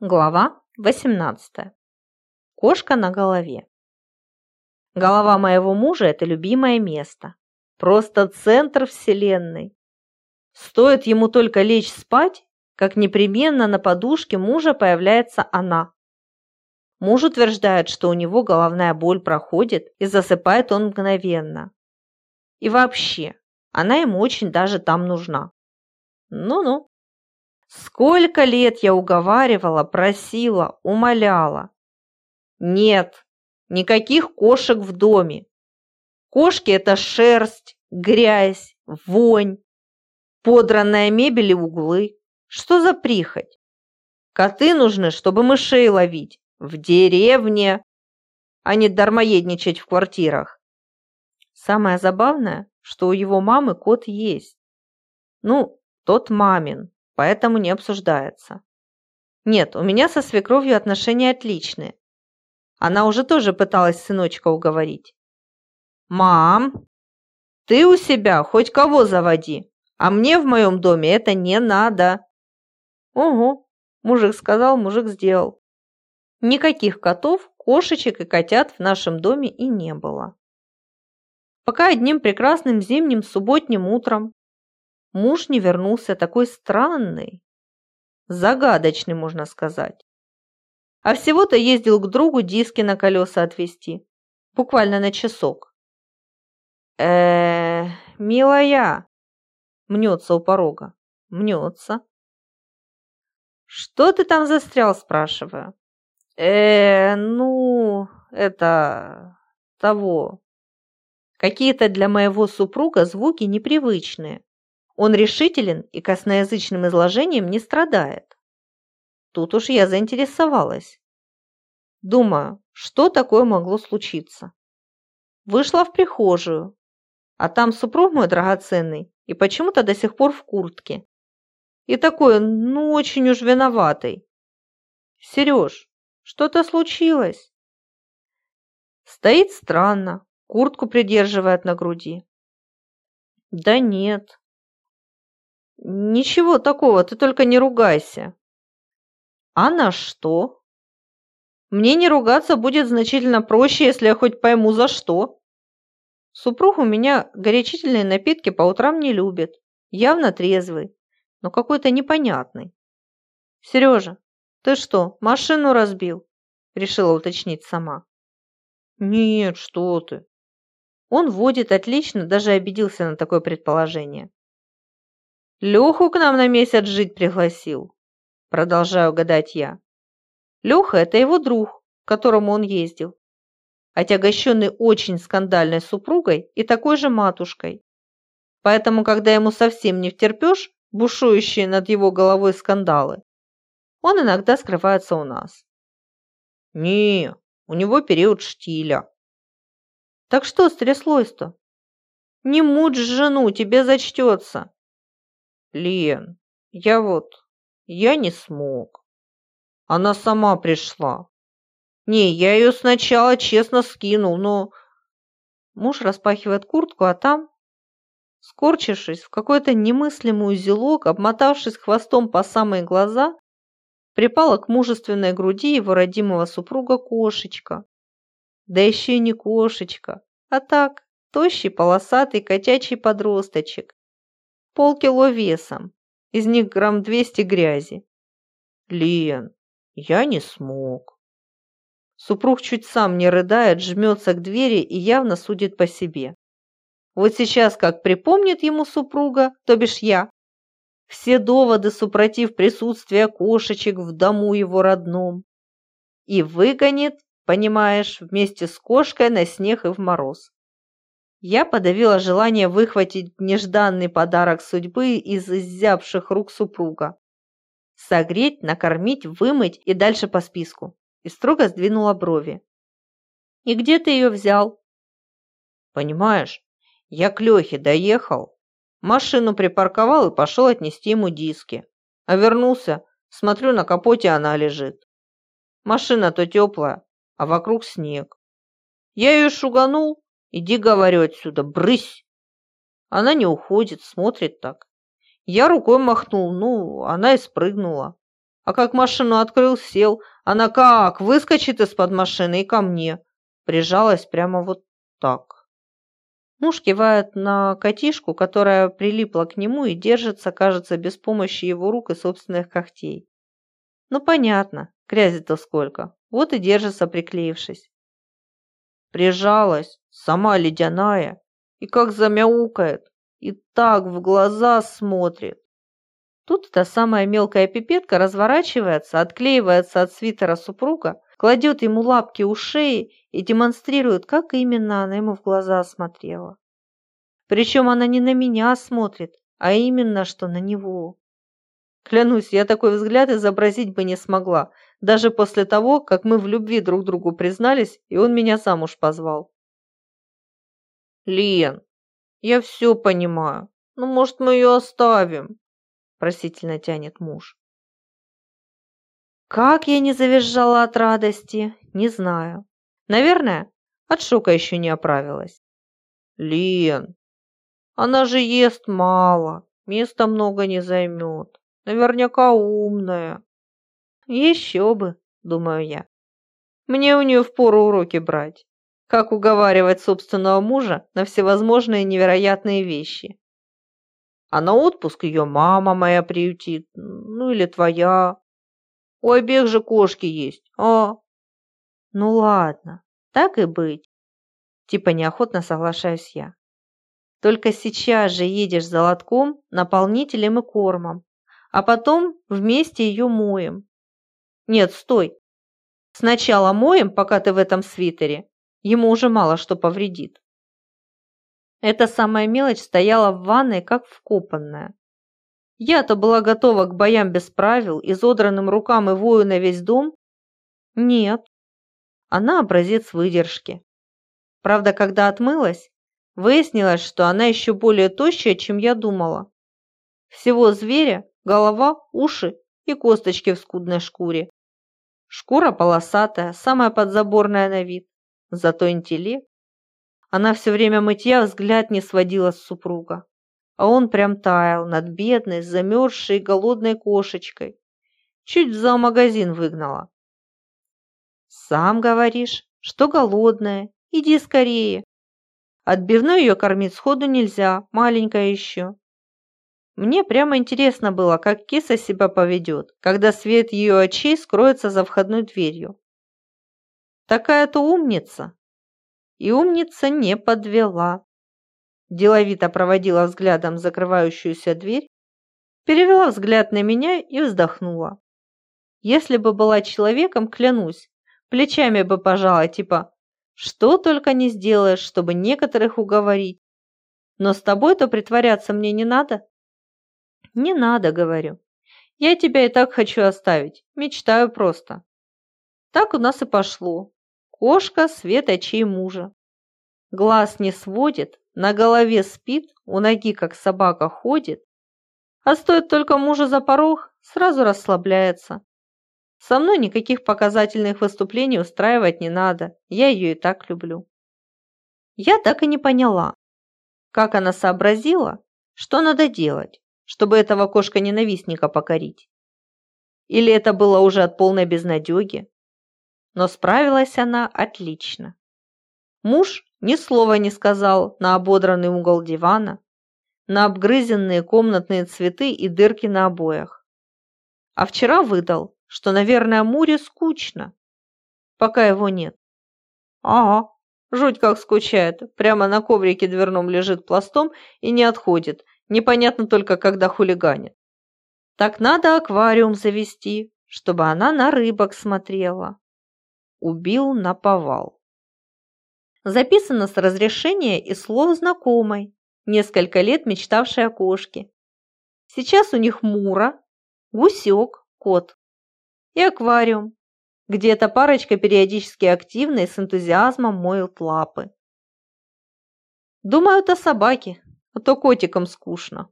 Глава 18. Кошка на голове. Голова моего мужа – это любимое место. Просто центр вселенной. Стоит ему только лечь спать, как непременно на подушке мужа появляется она. Муж утверждает, что у него головная боль проходит и засыпает он мгновенно. И вообще, она ему очень даже там нужна. Ну-ну. Сколько лет я уговаривала, просила, умоляла. Нет, никаких кошек в доме. Кошки – это шерсть, грязь, вонь, подранная мебель и углы. Что за прихоть? Коты нужны, чтобы мышей ловить. В деревне, а не дармоедничать в квартирах. Самое забавное, что у его мамы кот есть. Ну, тот мамин поэтому не обсуждается. Нет, у меня со свекровью отношения отличные. Она уже тоже пыталась сыночка уговорить. «Мам, ты у себя хоть кого заводи, а мне в моем доме это не надо». «Угу», мужик сказал, мужик сделал. Никаких котов, кошечек и котят в нашем доме и не было. Пока одним прекрасным зимним субботним утром муж не вернулся такой странный, загадочный, можно сказать. А всего-то ездил к другу диски на колеса отвезти, буквально на часок. э милая, мнется у порога, мнется. Что ты там застрял, спрашиваю. э ну, это... того. Какие-то для моего супруга звуки непривычные. Он решителен и косноязычным изложением не страдает. Тут уж я заинтересовалась. Думаю, что такое могло случиться. Вышла в прихожую, а там супруг мой драгоценный и почему-то до сих пор в куртке. И такой, ну, очень уж виноватый. Сереж, что-то случилось? Стоит странно, куртку придерживает на груди. Да нет, Ничего такого, ты только не ругайся. А на что? Мне не ругаться будет значительно проще, если я хоть пойму за что. Супруг у меня горячительные напитки по утрам не любит. Явно трезвый, но какой-то непонятный. Сережа, ты что, машину разбил? Решила уточнить сама. Нет, что ты. Он водит отлично, даже обиделся на такое предположение. Леху к нам на месяц жить пригласил. Продолжаю гадать я. Леха – это его друг, к которому он ездил. Отягощенный очень скандальной супругой и такой же матушкой. Поэтому, когда ему совсем не втерпешь бушующие над его головой скандалы, он иногда скрывается у нас. Не, у него период штиля. Так что стряслось-то? Не мучь жену, тебе зачтется. Лен, я вот, я не смог. Она сама пришла. Не, я ее сначала честно скинул, но... Муж распахивает куртку, а там, скорчившись в какой-то немыслимый узелок, обмотавшись хвостом по самые глаза, припала к мужественной груди его родимого супруга кошечка. Да еще и не кошечка, а так, тощий полосатый котячий подросточек, полкило весом, из них грамм двести грязи. Лен, я не смог. Супруг чуть сам не рыдает, жмется к двери и явно судит по себе. Вот сейчас, как припомнит ему супруга, то бишь я, все доводы супротив присутствия кошечек в дому его родном, и выгонит, понимаешь, вместе с кошкой на снег и в мороз. Я подавила желание выхватить нежданный подарок судьбы из изябших рук супруга. Согреть, накормить, вымыть и дальше по списку. И строго сдвинула брови. «И где ты ее взял?» «Понимаешь, я к Лехе доехал, машину припарковал и пошел отнести ему диски. А вернулся, смотрю, на капоте она лежит. Машина-то теплая, а вокруг снег. Я ее шуганул, Иди, говорю, отсюда, брысь. Она не уходит, смотрит так. Я рукой махнул, ну, она и спрыгнула. А как машину открыл, сел, она как выскочит из-под машины и ко мне. Прижалась прямо вот так. Муж кивает на котишку, которая прилипла к нему и держится, кажется, без помощи его рук и собственных когтей. Ну, понятно, грязи-то сколько. Вот и держится, приклеившись. Прижалась, сама ледяная, и как замяукает, и так в глаза смотрит. Тут та самая мелкая пипетка разворачивается, отклеивается от свитера супруга, кладет ему лапки у шеи и демонстрирует, как именно она ему в глаза смотрела. Причем она не на меня смотрит, а именно что на него. Клянусь, я такой взгляд изобразить бы не смогла, даже после того, как мы в любви друг другу признались, и он меня замуж позвал. «Лен, я все понимаю. Ну, может, мы ее оставим?» Просительно тянет муж. Как я не завизжала от радости, не знаю. Наверное, от шока еще не оправилась. Лен, она же ест мало, места много не займет. Наверняка умная. Еще бы, думаю я. Мне у нее впору уроки брать. Как уговаривать собственного мужа на всевозможные невероятные вещи. А на отпуск ее мама моя приютит, ну или твоя. У обеих же кошки есть, а? Ну ладно, так и быть. Типа неохотно соглашаюсь я. Только сейчас же едешь за лотком, наполнителем и кормом, а потом вместе ее моем. Нет, стой. Сначала моем, пока ты в этом свитере. Ему уже мало что повредит. Эта самая мелочь стояла в ванной, как вкопанная. Я-то была готова к боям без правил, изодранным рукам и вою на весь дом. Нет. Она образец выдержки. Правда, когда отмылась, выяснилось, что она еще более тощая, чем я думала. Всего зверя голова, уши и косточки в скудной шкуре. Шкура полосатая, самая подзаборная на вид, зато интеллект. Она все время мытья взгляд не сводила с супруга, а он прям таял над бедной, замерзшей голодной кошечкой. Чуть в зоомагазин выгнала. «Сам говоришь, что голодная, иди скорее. Отбивной ее кормить сходу нельзя, маленькая еще. Мне прямо интересно было, как киса себя поведет, когда свет ее очей скроется за входной дверью. Такая-то умница. И умница не подвела. Деловито проводила взглядом закрывающуюся дверь, перевела взгляд на меня и вздохнула. Если бы была человеком, клянусь, плечами бы пожала, типа «что только не сделаешь, чтобы некоторых уговорить». Но с тобой-то притворяться мне не надо. «Не надо», — говорю. «Я тебя и так хочу оставить. Мечтаю просто». Так у нас и пошло. Кошка свет очей мужа. Глаз не сводит, на голове спит, у ноги как собака ходит. А стоит только мужа за порог, сразу расслабляется. Со мной никаких показательных выступлений устраивать не надо, я ее и так люблю. Я так и не поняла, как она сообразила, что надо делать, чтобы этого кошка-ненавистника покорить. Или это было уже от полной безнадеги? Но справилась она отлично. Муж ни слова не сказал на ободранный угол дивана, на обгрызенные комнатные цветы и дырки на обоях. А вчера выдал, что, наверное, Муре скучно, пока его нет. Ага, жуть как скучает, прямо на коврике дверном лежит пластом и не отходит, Непонятно только, когда хулиганит. Так надо аквариум завести, чтобы она на рыбок смотрела. Убил на повал. Записано с разрешения и слов знакомой, несколько лет мечтавшей о кошке. Сейчас у них Мура, Гусек, кот и аквариум, где эта парочка периодически активно и с энтузиазмом моют лапы. Думают о собаке, а то котикам скучно.